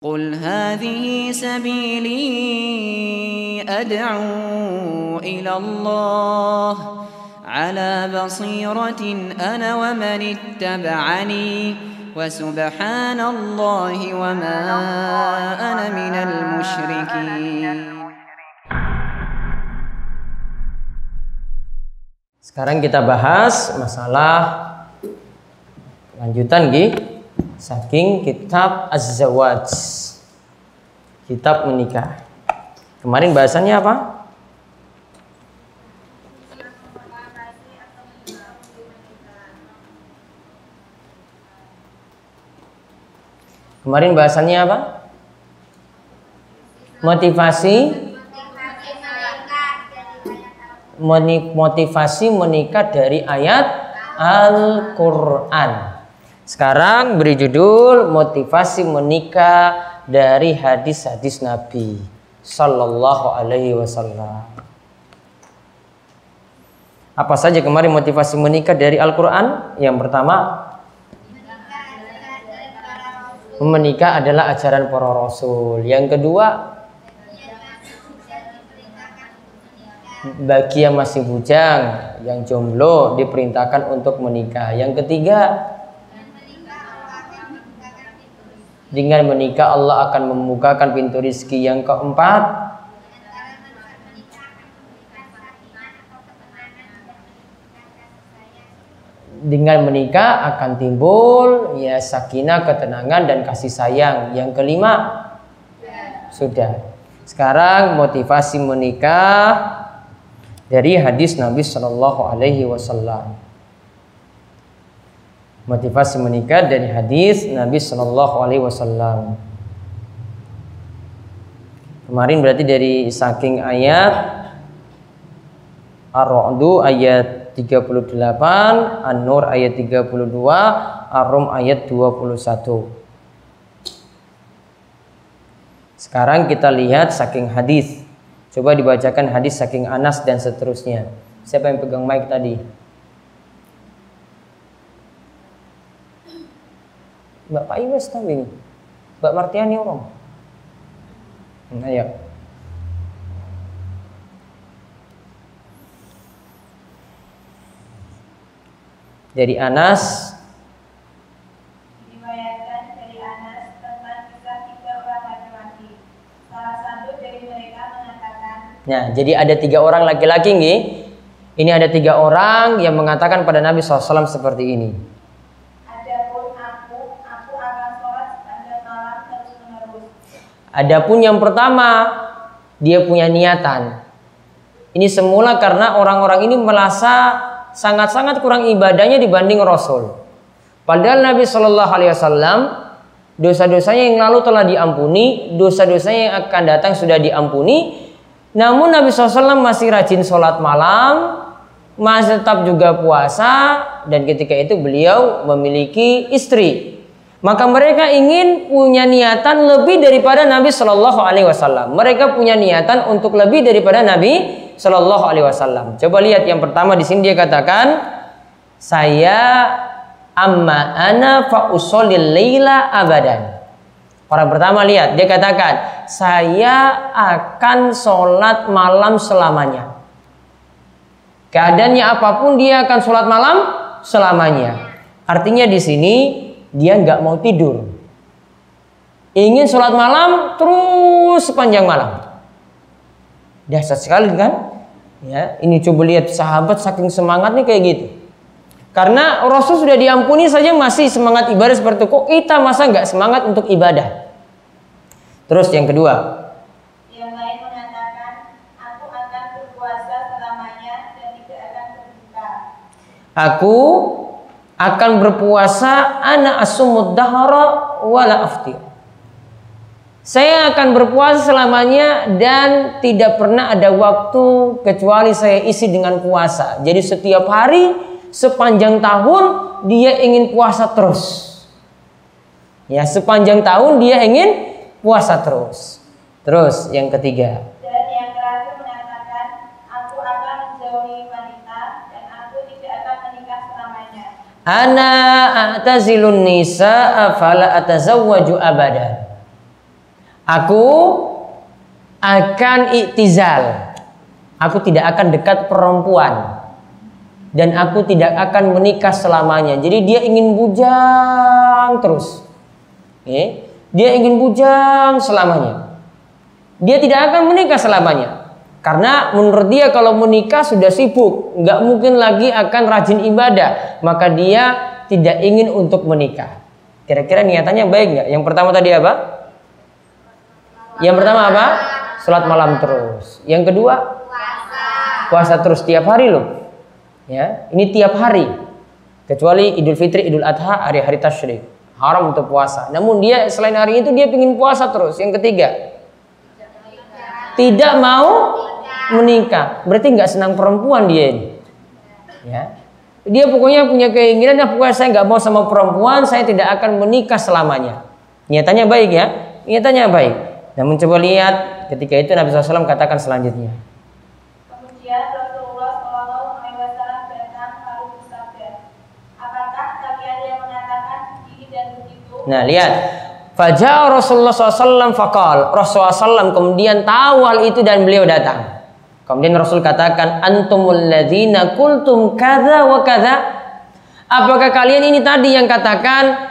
قل هذه سبيلي أدعو إلى الله على بصيرة أنا ومن اتبعني وسبحان الله وما أنا من المشركين. Sekarang kita bahas masalah lanjutan Gi. Saking kitab Az-Zawaj. Kitab menikah. Kemarin bahasannya apa? Kemarin bahasannya apa? Motivasi motivasi menikah dari ayat Al-Quran. Sekarang beri judul motivasi menikah dari hadis-hadis Nabi Sallallahu Alaihi Wasallam. Apa saja kemarin motivasi menikah dari Al-Quran? Yang pertama, menikah adalah ajaran para rasul. Yang kedua, bagi yang masih bujang, yang jomblo diperintahkan untuk menikah. Yang ketiga, dengan menikah Allah akan membukakan pintu rizki. Yang keempat, dengan menikah akan timbul ya sakinah, ketenangan dan kasih sayang. Yang kelima, sudah. Sekarang motivasi menikah dari hadis Nabi Shallallahu Alaihi Wasallam. Motivasi menikah dari hadis Nabi Shallallahu Alaihi Wasallam. Kemarin berarti dari saking ayat Ar-Ra'du ayat 38, An-Nur ayat 32, Ar-Rum ayat 21. Sekarang kita lihat saking hadis. Coba dibacakan hadis saking Anas dan seterusnya. Siapa yang pegang mic tadi? Mbak Pak Iwes tahu ini. Mbak Martiani orang. Nah, ayo. Dari Anas Diriwayatkan dari Anas tentang kisah tiga orang laki-laki. Salah satu dari mereka mengatakan, Nah, jadi ada tiga orang laki-laki nih. Ini ada tiga orang yang mengatakan pada Nabi SAW seperti ini. Adapun aku, aku akan sholat sepanjang malam terus menerus. Adapun yang pertama, dia punya niatan. Ini semula karena orang-orang ini merasa sangat-sangat kurang ibadahnya dibanding Rasul. Padahal Nabi Shallallahu Alaihi Wasallam dosa-dosanya yang lalu telah diampuni, dosa-dosanya yang akan datang sudah diampuni. Namun Nabi SAW masih rajin sholat malam, masih tetap juga puasa, dan ketika itu beliau memiliki istri. Maka mereka ingin punya niatan lebih daripada Nabi Shallallahu Alaihi Wasallam. Mereka punya niatan untuk lebih daripada Nabi Shallallahu Alaihi Wasallam. Coba lihat yang pertama di sini dia katakan, saya amma ana fa leila abadan. Orang pertama lihat dia katakan, saya akan sholat malam selamanya. Keadaannya apa pun dia akan sholat malam selamanya. Artinya di sini dia nggak mau tidur. Ingin sholat malam terus sepanjang malam. Dasar sekali kan? Ya, ini coba lihat sahabat saking semangatnya kayak gitu. Karena Rasul sudah diampuni saja masih semangat ibadah seperti itu. Kok kita masa nggak semangat untuk ibadah? Terus yang kedua, Yang lain mengatakan, aku akan berpuasa selamanya dan tidak akan berbuka. aku akan berpuasa ana asumud dahara wala aftir. Saya akan berpuasa selamanya dan tidak pernah ada waktu kecuali saya isi dengan puasa. Jadi setiap hari sepanjang tahun dia ingin puasa terus. Ya, sepanjang tahun dia ingin puasa terus. Terus yang ketiga. Ana a'tazilun nisa'a fala atazawwaju abada. Aku akan iktizal. Aku tidak akan dekat perempuan. Dan aku tidak akan menikah selamanya. Jadi dia ingin bujang terus. Dia ingin bujang selamanya. Dia tidak akan menikah selamanya. Karena menurut dia kalau menikah sudah sibuk, nggak mungkin lagi akan rajin ibadah, maka dia tidak ingin untuk menikah. Kira-kira niatannya baik nggak? Yang pertama tadi apa? Yang pertama apa? Sholat malam terus. Yang kedua? Puasa. Puasa terus tiap hari loh. Ya, ini tiap hari. Kecuali Idul Fitri, Idul Adha, hari-hari tasyrik. Haram untuk puasa. Namun dia selain hari itu dia ingin puasa terus. Yang ketiga, tidak mau menikah. Berarti nggak senang perempuan dia ini. Ya. Dia pokoknya punya keinginan, ya pokoknya saya nggak mau sama perempuan, saya tidak akan menikah selamanya. Niatannya baik ya, niatannya baik. Namun coba lihat ketika itu Nabi SAW katakan selanjutnya. Kemudian Rasulullah Shallallahu Alaihi Wasallam datang lalu bersabda, apakah kalian yang mengatakan ini dan begitu? Nah lihat, Fajar Rasulullah SAW fakal. Rasulullah SAW kemudian tahu hal itu dan beliau datang. Kemudian Rasul katakan antumul ladzina kultum kada wa kada. Apakah kalian ini tadi yang katakan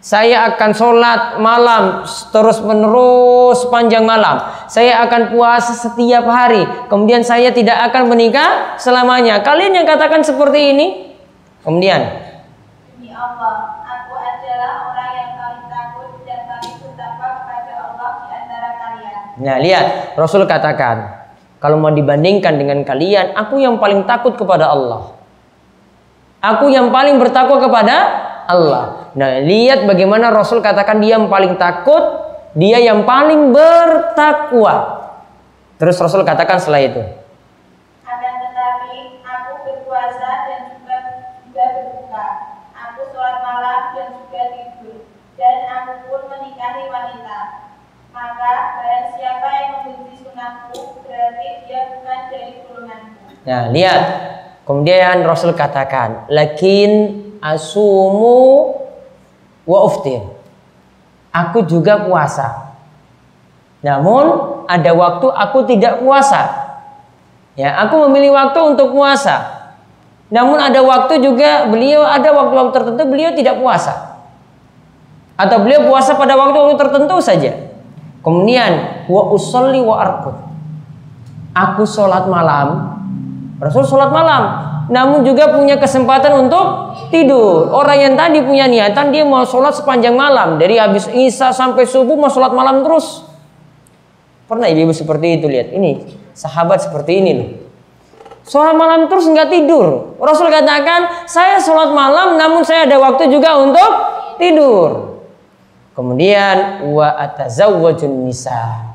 saya akan sholat malam terus menerus panjang malam. Saya akan puasa setiap hari. Kemudian saya tidak akan menikah selamanya. Kalian yang katakan seperti ini. Kemudian. Demi Allah, aku adalah orang yang paling takut dan paling bertakwa kepada Allah di antara kalian. Nah lihat Rasul katakan kalau mau dibandingkan dengan kalian, aku yang paling takut kepada Allah. Aku yang paling bertakwa kepada Allah. Nah, lihat bagaimana Rasul katakan dia yang paling takut, dia yang paling bertakwa. Terus Rasul katakan setelah itu. Akan tetapi aku berpuasa dan juga juga berbuka. Aku sholat malam dan juga tidur. Dan aku pun menikahi wanita. Maka barang siapa yang membenci Nah, lihat. Kemudian Rasul katakan, "Lakin asumu wa uftir." Aku juga puasa. Namun ada waktu aku tidak puasa. Ya, aku memilih waktu untuk puasa. Namun ada waktu juga beliau ada waktu-waktu tertentu beliau tidak puasa. Atau beliau puasa pada waktu-waktu tertentu saja. Kemudian wa usolli wa arqud. Aku sholat malam Rasul sholat malam, namun juga punya kesempatan untuk tidur. Orang yang tadi punya niatan dia mau sholat sepanjang malam, dari habis isya sampai subuh mau sholat malam terus. Pernah ibu seperti itu lihat? Ini sahabat seperti ini loh. Sholat malam terus nggak tidur. Rasul katakan, saya sholat malam, namun saya ada waktu juga untuk tidur. Kemudian wa atazawwajun nisa.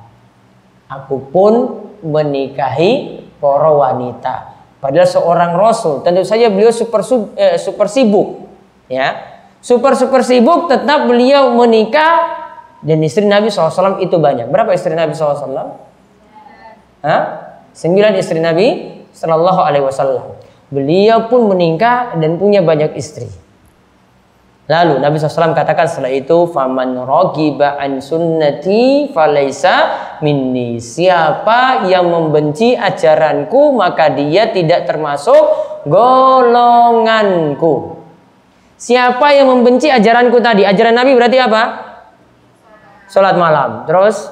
Aku pun menikahi para wanita. Padahal seorang rasul, tentu saja beliau super eh, super sibuk, ya. Super super sibuk tetap beliau menikah dan istri Nabi SAW itu banyak. Berapa istri Nabi SAW? Hah? Sembilan istri Nabi Sallallahu Alaihi Wasallam. Beliau pun menikah dan punya banyak istri. Lalu Nabi SAW katakan setelah itu faman rogiba an sunnati falaisa minni. Siapa yang membenci ajaranku maka dia tidak termasuk golonganku. Siapa yang membenci ajaranku tadi? Ajaran Nabi berarti apa? Salat malam. Terus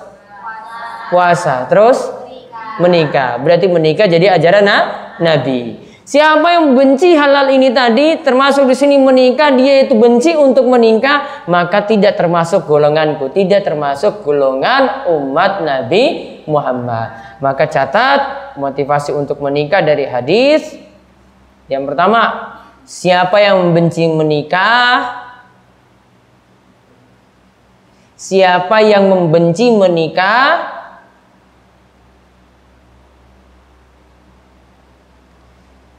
puasa. Terus menikah. Berarti menikah jadi ajaran Nabi. Siapa yang benci halal ini tadi termasuk di sini menikah dia itu benci untuk menikah maka tidak termasuk golonganku, tidak termasuk golongan umat Nabi Muhammad. Maka catat motivasi untuk menikah dari hadis. Yang pertama, siapa yang membenci menikah? Siapa yang membenci menikah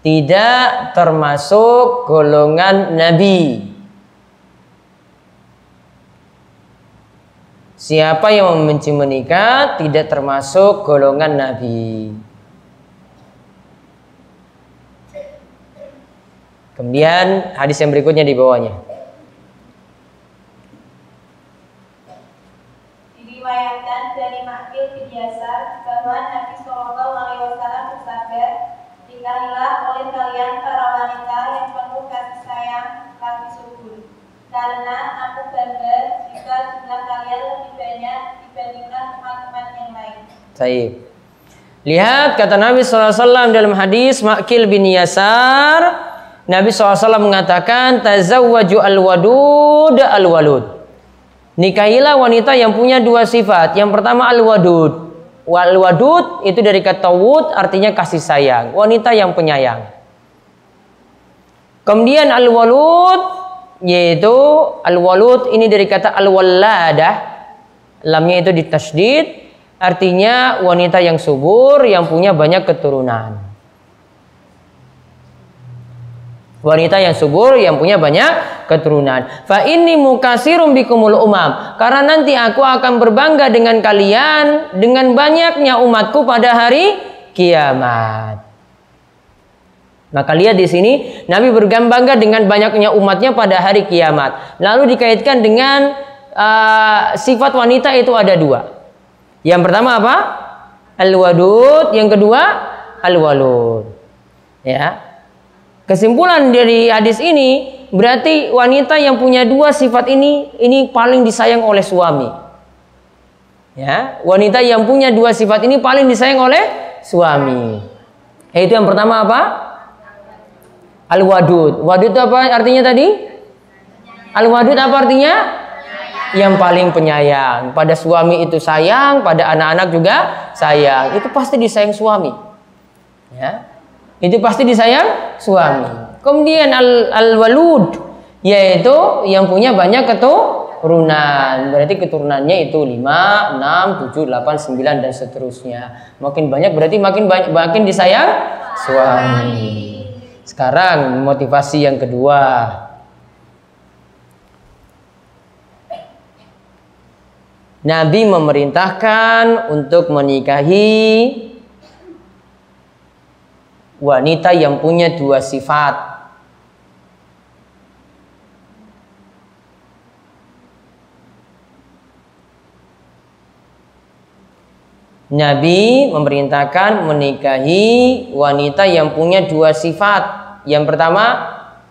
tidak termasuk golongan nabi. Siapa yang membenci menikah tidak termasuk golongan nabi. Kemudian hadis yang berikutnya di bawahnya. Diriwayatkan dari Makil bin Yasar bahwa Nabi Shallallahu Alaihi Wasallam bersabda, oleh kalian para wanita yang penuh kasih sayang, tapi subur. Karena aku bangga jika jumlah kalian lebih banyak dibandingkan teman-teman yang lain. Baik. Lihat kata Nabi SAW dalam hadis Makil bin Yasar Nabi SAW mengatakan Tazawwaju al-wadud al-walud Nikahilah wanita yang punya dua sifat Yang pertama al-wadud Wal-wadud itu dari kata wud artinya kasih sayang Wanita yang penyayang Kemudian al-walud yaitu al-walud ini dari kata al-walladah. Lamnya itu ditasdid artinya wanita yang subur yang punya banyak keturunan. Wanita yang subur yang punya banyak keturunan. Fa ini mukasirum bikumul umam. Karena nanti aku akan berbangga dengan kalian dengan banyaknya umatku pada hari kiamat maka lihat di sini Nabi bergambangga dengan banyaknya umatnya pada hari kiamat. Lalu dikaitkan dengan uh, sifat wanita itu ada dua. Yang pertama apa? Al-wadud, yang kedua al-walud. Ya. Kesimpulan dari hadis ini berarti wanita yang punya dua sifat ini ini paling disayang oleh suami. Ya, wanita yang punya dua sifat ini paling disayang oleh suami. Itu yang pertama apa? Al-wadud. Wadud itu apa artinya tadi? Al-wadud apa artinya? Yang paling penyayang. Pada suami itu sayang, pada anak-anak juga sayang. Itu pasti disayang suami. Ya. Itu pasti disayang suami. Kemudian al-walud yaitu yang punya banyak keturunan. Berarti keturunannya itu 5, 6, 7, 8, 9 dan seterusnya. Makin banyak berarti makin banyak makin disayang suami. Sekarang motivasi yang kedua. Nabi memerintahkan untuk menikahi wanita yang punya dua sifat. Nabi memerintahkan menikahi wanita yang punya dua sifat. Yang pertama,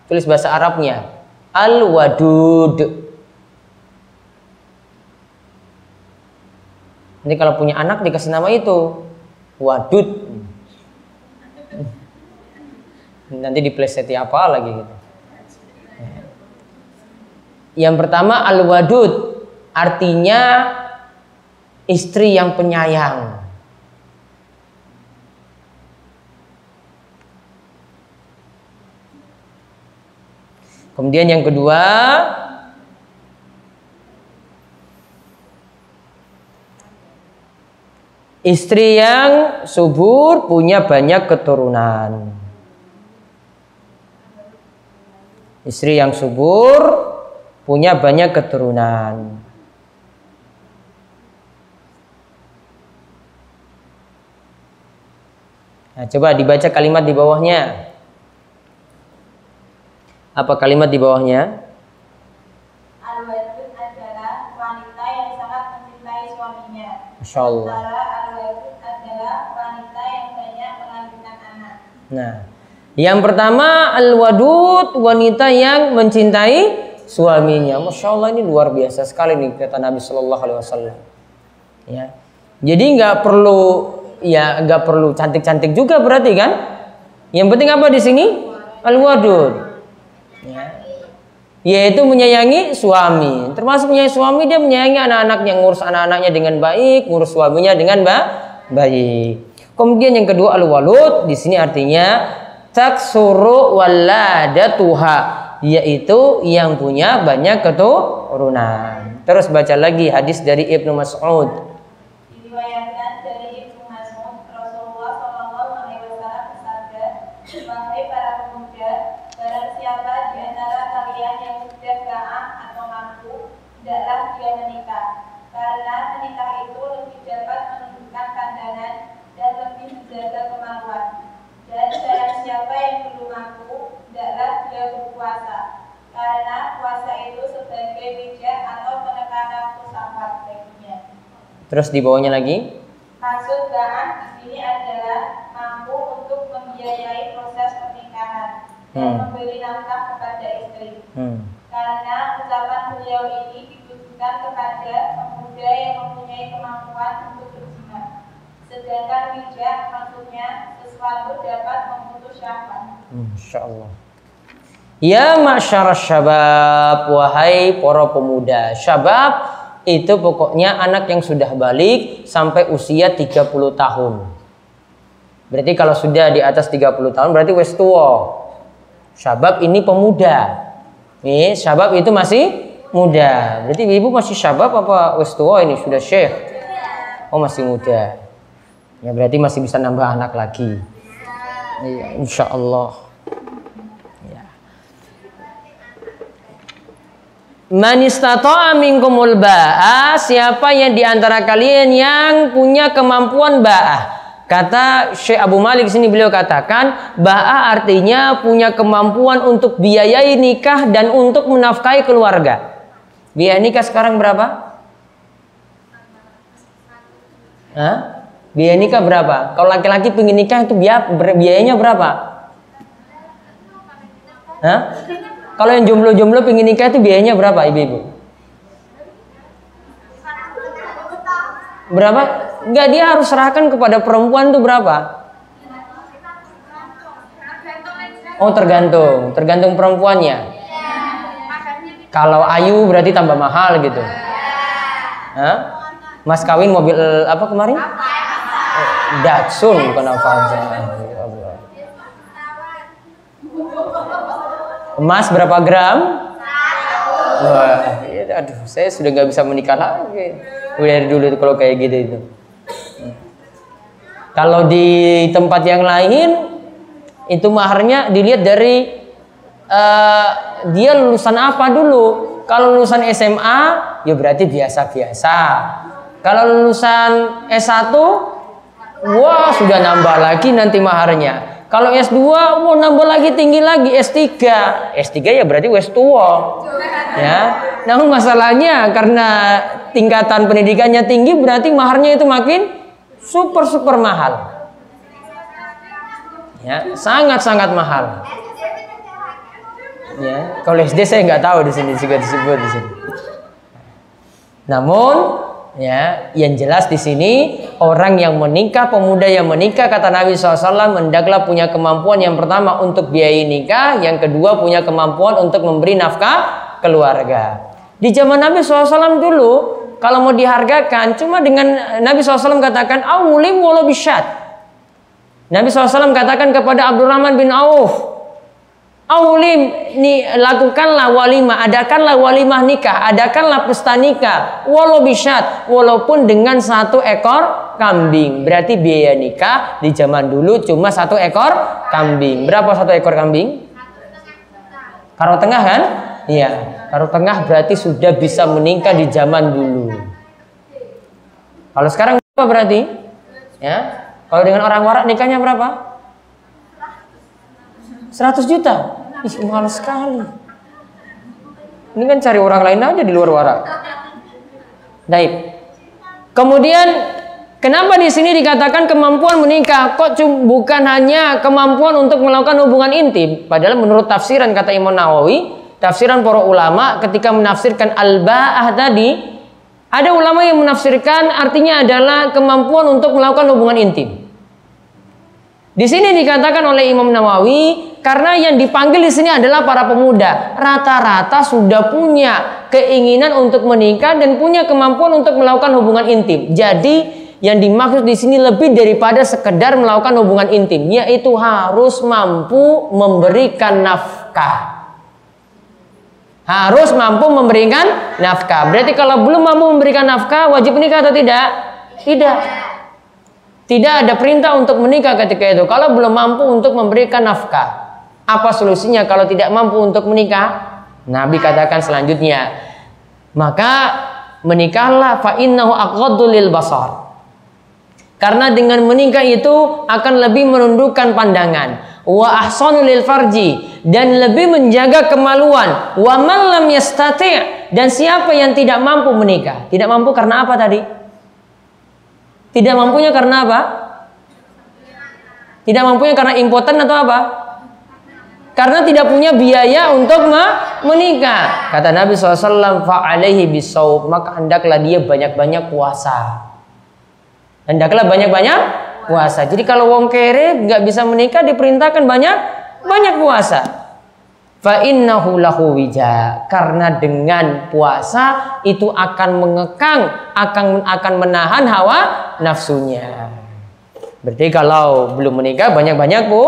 tulis bahasa Arabnya, al-wadud. Nanti kalau punya anak dikasih nama itu, wadud. Nanti dipleseti apa lagi gitu. Yang pertama al-wadud artinya istri yang penyayang. Kemudian yang kedua, istri yang subur punya banyak keturunan. Istri yang subur punya banyak keturunan. Nah, coba dibaca kalimat di bawahnya. Apa kalimat di bawahnya? Al-wadud adalah wanita yang sangat mencintai suaminya. Masya Allah. Al-wadud adalah wanita yang banyak melahirkan anak. Nah, yang pertama al-wadud wanita yang mencintai suaminya. Masya Allah ini luar biasa sekali nih kata Nabi Shallallahu Alaihi Wasallam. Ya, jadi nggak perlu ya nggak perlu cantik-cantik juga berarti kan? Yang penting apa di sini? Al-wadud. Ya. Yaitu menyayangi suami. Termasuk menyayangi suami dia menyayangi anak-anaknya, ngurus anak-anaknya dengan baik, ngurus suaminya dengan ba baik. Kemudian yang kedua al-walud di sini artinya taksuru waladatuha yaitu yang punya banyak keturunan. Terus baca lagi hadis dari Ibnu Mas'ud. Diriwayatkan dari Ibnu Mas'ud, Rasulullah Shallallahu Alaihi Wasallam bersabda, "Wahai para pemuda, barang siapa di antara kalian yang sudah gaah atau mampu, hendaklah dia menikah, karena menikah itu lebih dapat menunjukkan pandangan dan lebih menjaga kemaluan. Dan barang siapa yang belum mampu, dia berpuasa, karena puasa itu sebagai bijak atau menekan nafsu syahwat baginya." Terus di bawahnya lagi. Maksud ba'ah di sini adalah mampu untuk membiayai proses pernikahan dan Hmm. memberi nafkah kepada istri. Hmm. Karena ucapan beliau ini ditujukan kepada pemuda yang mempunyai kemampuan untuk berjima. Sedangkan bijak maksudnya sesuatu dapat memutus syahwat. Masya Allah. Ya masyarakat syabab, wahai para pemuda. Syabab itu pokoknya anak yang sudah balik sampai usia 30 tahun. Berarti kalau sudah di atas 30 tahun berarti wis tua. Syabab ini pemuda. Nih, syabab itu masih muda. Berarti ibu masih syabab apa wis tua ini sudah syekh? Oh masih muda. Ya berarti masih bisa nambah anak lagi. Iya, insya Allah. Man istata'a minkumul ba'a siapa yang di antara kalian yang punya kemampuan ba'ah. Kata Syekh Abu Malik sini beliau katakan ba'ah artinya punya kemampuan untuk biayai nikah dan untuk menafkahi keluarga. Biaya nikah sekarang berapa? Hah? Biaya nikah berapa? Kalau laki-laki pengen nikah itu biaya, biayanya berapa? Hah? Kalau yang jomblo-jomblo pengen nikah itu biayanya berapa ibu-ibu? Berapa? Enggak dia harus serahkan kepada perempuan itu berapa? Oh tergantung, tergantung perempuannya. Kalau Ayu berarti tambah mahal gitu. Hah? Mas kawin mobil apa kemarin? Datsun bukan Avanza. Ya Allah. Emas berapa gram? Wah, ya, aduh, saya sudah nggak bisa menikah lagi. Udah dari dulu kalau kayak gitu itu. Kalau di tempat yang lain itu maharnya dilihat dari eh, dia lulusan apa dulu. Kalau lulusan SMA ya berarti biasa-biasa. Kalau lulusan S1 wah sudah nambah lagi nanti maharnya. Kalau S2 mau nambah lagi tinggi lagi S3. S3 ya berarti wes tua. Ya. Namun masalahnya karena tingkatan pendidikannya tinggi berarti maharnya itu makin super super mahal. Ya, sangat sangat mahal. Ya, kalau SD saya nggak tahu di sini juga disebut di sini. Namun ya, yang jelas di sini orang yang menikah, pemuda yang menikah kata Nabi SAW hendaklah punya kemampuan yang pertama untuk biayai nikah, yang kedua punya kemampuan untuk memberi nafkah keluarga. Di zaman Nabi SAW dulu kalau mau dihargakan cuma dengan Nabi SAW katakan awlim walau bisyat. Nabi SAW katakan kepada Abdurrahman bin Auf, Aulim ni lakukanlah walimah, adakanlah walimah nikah, adakanlah pesta nikah, walau bisyat, walaupun dengan satu ekor kambing. Berarti biaya nikah di zaman dulu cuma satu ekor kambing. Berapa satu ekor kambing? Karo tengah kan? Iya, karo tengah berarti sudah bisa menikah di zaman dulu. Kalau sekarang berapa berarti? Ya, kalau dengan orang warak nikahnya berapa? 100 juta. Ih, mahal sekali. Ini kan cari orang lain aja di luar warak. Baik. Kemudian kenapa di sini dikatakan kemampuan menikah? Kok bukan hanya kemampuan untuk melakukan hubungan intim? Padahal menurut tafsiran kata Imam Nawawi, tafsiran para ulama ketika menafsirkan al-ba'ah tadi, ada ulama yang menafsirkan artinya adalah kemampuan untuk melakukan hubungan intim. Di sini dikatakan oleh Imam Nawawi karena yang dipanggil di sini adalah para pemuda. Rata-rata sudah punya keinginan untuk menikah dan punya kemampuan untuk melakukan hubungan intim. Jadi yang dimaksud di sini lebih daripada sekedar melakukan hubungan intim, yaitu harus mampu memberikan nafkah. Harus mampu memberikan nafkah. Berarti kalau belum mampu memberikan nafkah, wajib nikah atau tidak? Tidak. Tidak ada perintah untuk menikah ketika itu. Kalau belum mampu untuk memberikan nafkah. Apa solusinya kalau tidak mampu untuk menikah? Nabi katakan selanjutnya. Maka menikahlah fa innahu aqaddu lil basar. Karena dengan menikah itu akan lebih menundukkan pandangan. Wa ahsanu lil farji dan lebih menjaga kemaluan. Wa man lam yastati' dan siapa yang tidak mampu menikah? Tidak mampu karena apa tadi? Tidak mampunya karena apa? Tidak mampunya karena impoten atau apa? Karena tidak punya biaya untuk menikah. Kata Nabi SAW, fa'alaihi bisawb. Maka hendaklah dia banyak-banyak puasa. Hendaklah banyak-banyak puasa. Jadi kalau wong kere nggak bisa menikah diperintahkan banyak banyak puasa. Fa innahu lahu wija. Karena dengan puasa itu akan mengekang, akan akan menahan hawa nafsunya. Berarti kalau belum menikah banyak-banyak bu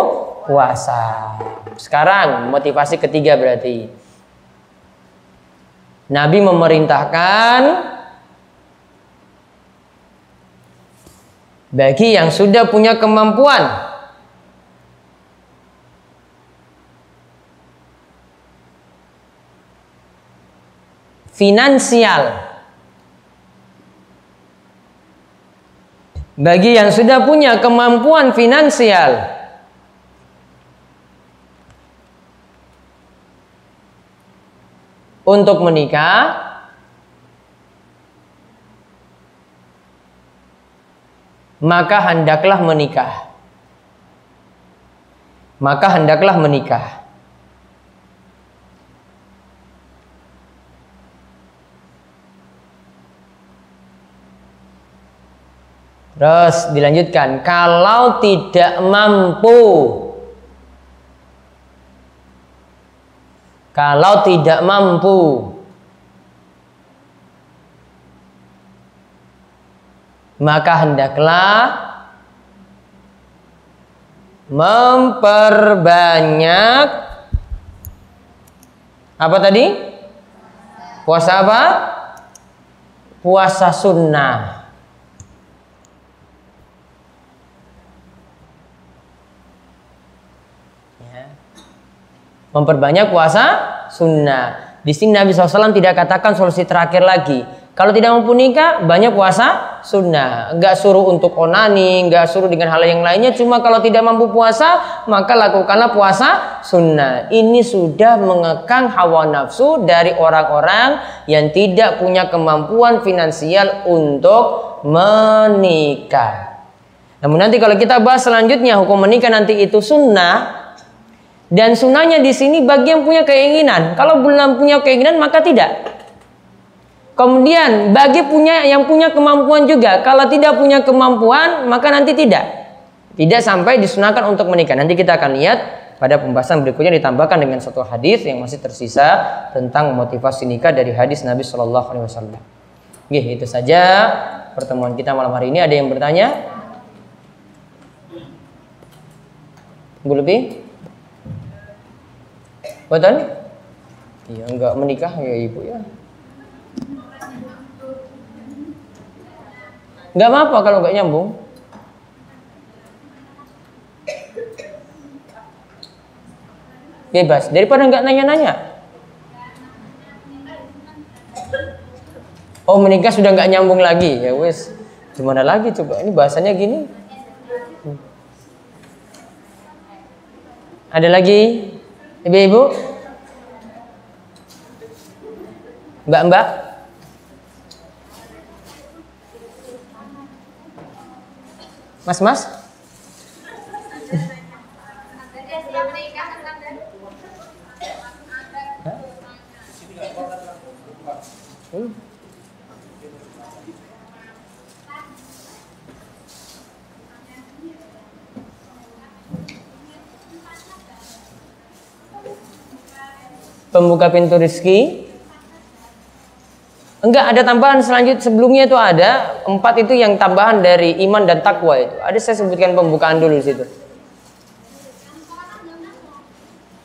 puasa. Sekarang motivasi ketiga berarti Nabi memerintahkan bagi yang sudah punya kemampuan finansial. Bagi yang sudah punya kemampuan finansial untuk menikah maka hendaklah menikah. Maka hendaklah menikah Terus dilanjutkan, kalau tidak mampu Kalau tidak mampu maka hendaklah memperbanyak apa tadi? Puasa apa? Puasa sunnah. Memperbanyak puasa sunnah. Di sini Nabi SAW tidak katakan solusi terakhir lagi. Kalau tidak mampu nikah, banyak puasa sunnah. Enggak suruh untuk onani, enggak suruh dengan hal yang lainnya. Cuma kalau tidak mampu puasa, maka lakukanlah puasa sunnah. Ini sudah mengekang hawa nafsu dari orang-orang yang tidak punya kemampuan finansial untuk menikah. Namun nanti kalau kita bahas selanjutnya hukum menikah nanti itu sunnah, dan sunnahnya di sini bagi yang punya keinginan. Kalau belum punya keinginan maka tidak. Kemudian bagi punya yang punya kemampuan juga. Kalau tidak punya kemampuan maka nanti tidak. Tidak sampai disunahkan untuk menikah. Nanti kita akan lihat pada pembahasan berikutnya ditambahkan dengan satu hadis yang masih tersisa tentang motivasi nikah dari hadis Nabi Shallallahu Alaihi Wasallam. Oke, itu saja pertemuan kita malam hari ini. Ada yang bertanya? Bu lebih? Betul? Iya, enggak menikah ya ibu ya. Enggak apa-apa kalau enggak nyambung. Bebas, daripada enggak nanya-nanya. Oh menikah sudah enggak nyambung lagi ya wes. Gimana lagi coba? Ini bahasanya gini. Ada lagi? Ibu-ibu? Mbak-mbak? Mas-mas? Pembuka pintu rezeki Enggak ada tambahan selanjut sebelumnya itu ada empat itu yang tambahan dari iman dan takwa itu. Ada saya sebutkan pembukaan dulu di situ.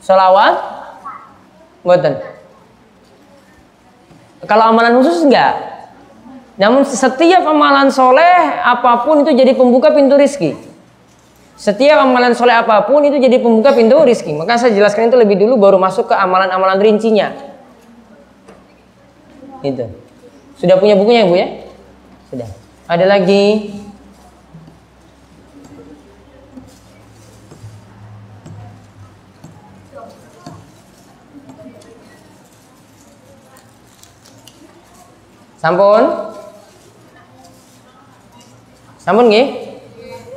Salawat, buatan. Kalau amalan khusus enggak. Namun setiap amalan soleh apa pun itu jadi pembuka pintu rizki. Setiap amalan soleh apa pun itu jadi pembuka pintu rizki. Maka saya jelaskan itu lebih dulu baru masuk ke amalan-amalan rincinya. Itu. Sudah punya bukunya Bu ya? Sudah. Ada lagi? Sampun? Namun nih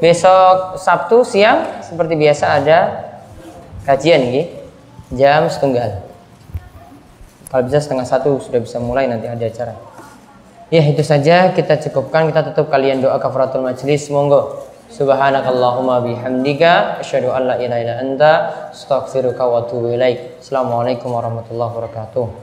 besok Sabtu siang seperti biasa ada kajian nih jam setunggal. Kalau bisa setengah satu sudah bisa mulai nanti ada acara. Ya itu saja kita cukupkan kita tutup kalian doa kafaratul majlis monggo. Subhanakallahumma bihamdika asyhadu an la ilaha illa anta astaghfiruka wa atubu ilaik. Assalamualaikum warahmatullahi wabarakatuh.